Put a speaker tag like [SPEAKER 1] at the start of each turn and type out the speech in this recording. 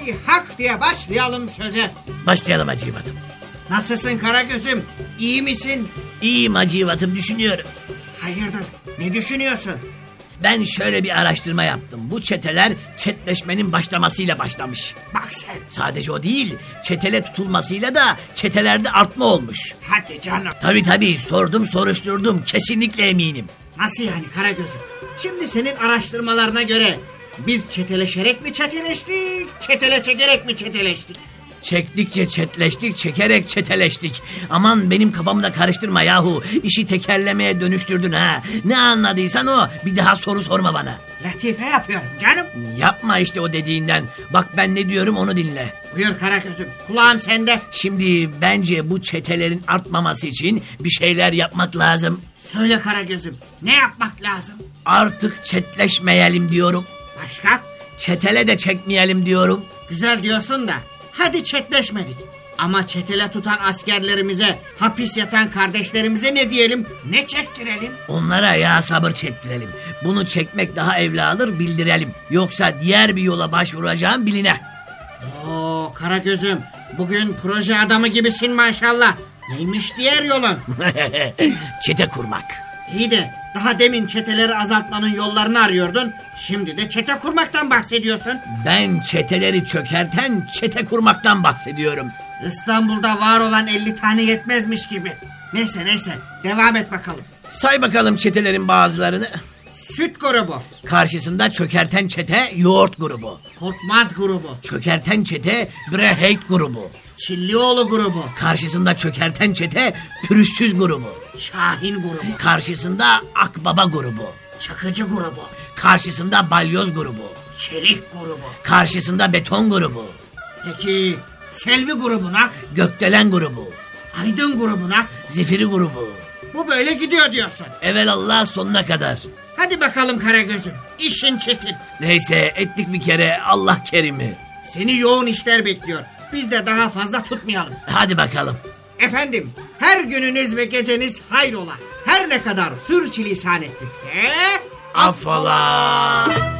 [SPEAKER 1] Hay hak diye başlayalım söze.
[SPEAKER 2] Başlayalım Hacivat'ım.
[SPEAKER 1] Nasılsın Karagöz'üm? İyi misin?
[SPEAKER 2] İyiyim Hacivat'ım düşünüyorum.
[SPEAKER 1] Hayırdır? Ne düşünüyorsun?
[SPEAKER 2] Ben şöyle bir araştırma yaptım. Bu çeteler çetleşmenin başlamasıyla başlamış.
[SPEAKER 1] Bak sen.
[SPEAKER 2] Sadece o değil, çetele tutulmasıyla da çetelerde artma olmuş.
[SPEAKER 1] Hadi canım.
[SPEAKER 2] Tabii tabii sordum soruşturdum kesinlikle eminim.
[SPEAKER 1] Nasıl yani Karagöz'üm? Şimdi senin araştırmalarına göre biz çeteleşerek mi çeteleştik, çetele çekerek mi çeteleştik?
[SPEAKER 2] Çektikçe çetleştik, çekerek çeteleştik. Aman benim kafamı da karıştırma yahu. İşi tekerlemeye dönüştürdün ha. Ne anladıysan o. Bir daha soru sorma bana.
[SPEAKER 1] Latife yapıyorum canım.
[SPEAKER 2] Yapma işte o dediğinden. Bak ben ne diyorum onu dinle.
[SPEAKER 1] Buyur Karagöz'üm. Kulağım sende.
[SPEAKER 2] Şimdi bence bu çetelerin artmaması için bir şeyler yapmak lazım.
[SPEAKER 1] Söyle Karagöz'üm. Ne yapmak lazım?
[SPEAKER 2] Artık çetleşmeyelim diyorum.
[SPEAKER 1] Başka?
[SPEAKER 2] Çetele de çekmeyelim diyorum.
[SPEAKER 1] Güzel diyorsun da. Hadi çetleşmedik. Ama çetele tutan askerlerimize, hapis yatan kardeşlerimize ne diyelim, ne çektirelim?
[SPEAKER 2] Onlara ya sabır çektirelim. Bunu çekmek daha evladır bildirelim. Yoksa diğer bir yola başvuracağım biline.
[SPEAKER 1] Oo Karagöz'üm, bugün proje adamı gibisin maşallah. Neymiş diğer yolun?
[SPEAKER 2] Çete kurmak.
[SPEAKER 1] İyi de daha demin çeteleri azaltmanın yollarını arıyordun. Şimdi de çete kurmaktan bahsediyorsun.
[SPEAKER 2] Ben çeteleri çökerten çete kurmaktan bahsediyorum.
[SPEAKER 1] İstanbul'da var olan 50 tane yetmezmiş gibi. Neyse neyse devam et bakalım.
[SPEAKER 2] Say bakalım çetelerin bazılarını.
[SPEAKER 1] Süt grubu,
[SPEAKER 2] Karşısında çökerten çete yoğurt grubu.
[SPEAKER 1] Korkmaz grubu,
[SPEAKER 2] Çökerten çete Breheyt grubu.
[SPEAKER 1] Çillioğlu grubu,
[SPEAKER 2] Karşısında çökerten çete pürüzsüz grubu.
[SPEAKER 1] Şahin grubu,
[SPEAKER 2] Karşısında Akbaba grubu.
[SPEAKER 1] Çakıcı grubu,
[SPEAKER 2] Karşısında Balyoz grubu.
[SPEAKER 1] Çelik grubu.
[SPEAKER 2] Karşısında Beton grubu.
[SPEAKER 1] Peki Selvi grubuna,
[SPEAKER 2] Gökdelen grubu.
[SPEAKER 1] Aydın grubuna
[SPEAKER 2] Zifiri grubu.
[SPEAKER 1] Bu böyle gidiyor diyorsun.
[SPEAKER 2] Evelallah sonuna kadar.
[SPEAKER 1] Hadi bakalım Karagöz'üm. İşin çetin.
[SPEAKER 2] Neyse ettik bir kere Allah kerimi.
[SPEAKER 1] Seni yoğun işler bekliyor. Biz de daha fazla tutmayalım.
[SPEAKER 2] Hadi bakalım.
[SPEAKER 1] Efendim her gününüz ve geceniz hayrola. Her ne kadar sürçülisan ettikse...
[SPEAKER 2] Affola.